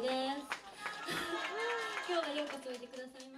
です。今日はようこそおいでくださいま